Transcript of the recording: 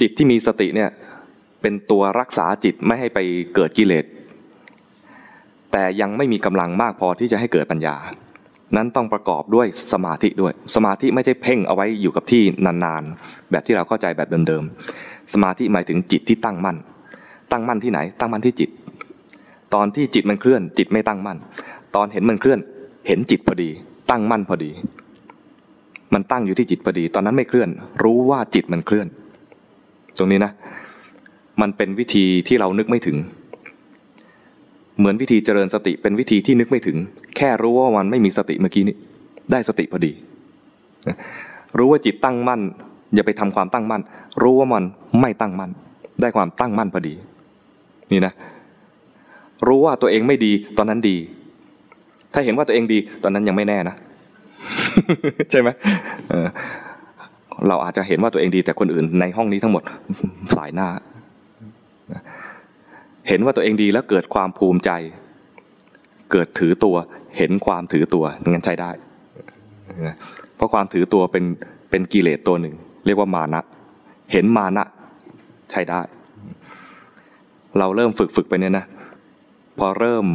จิตที่มีสติเนี่ยเป็นตัวรักษาจิตไม่ให้ไปเกิดกิเลสแต่ยังไม่มีกำลังมากพอที่จะให้เกิดปัญญา นั้นต้องประกอบด้วยสมาธิด้วย สมาธิไม่ใช่เพ่งเอาไว้อยู่กับที่นานๆ แบบที่เราเข้าใจแบบเดิมๆ สมาธิหมายถึงจิตที่ตั้งมั่น ตั้งมั่นที่ไหน ตั้งมั่นที่จิต ตอนที่จิตมันเคลื่อน จิตไม่ตั้งมั่น ตอนเห็นมันเคลื่อน เห็นจิตพอดี ตั้งมั่นพอดี มันตั้งอยู่ที่จิตพอดี ตอนนั้นไม่เคลื่อน รู้ว่าจิตมันเคลื่อน ตรงนี้นะ มันเป็นวิธีที่เรานึกไม่ถึง เหมือนวิธีเจริญสติเป็นวิธีที่นึกไม่ถึง แค่รู้ว่ามันไม่มีสติเมื่อกี้นี้ ได้สติพอดี รู้ว่าจิตตั้งมั่น อย่าไปทำความตั้งมั่น รู้ว่ามันไม่ตั้งมั่น ได้ความตั้งมั่นพอดี นี่นะ รู้ว่าตัวเองไม่ดีตอนนั้นดี ถ้าเห็นว่าตัวเองดีตอนนั้นยังไม่แน่นะ ใช่ไหม เราอาจจะเห็นว่าตัวเองดีแต่คนอื่นในห้องนี้ทั้งหมดสายหน้า เห็นว่าตัวเองดีแล้วเกิดความภูมิใจ เกิดถือตัวเห็นความถือตัวงั้นใช้ได้ เพราะความถือตัวเป็นเป็นกิเลสตัวหนึ่ง เรียกว่ามานะ เห็นมานะ ใช้ได้ เราเริ่มฝึกฝึกไปเนี่ยนะ พอเริ่ม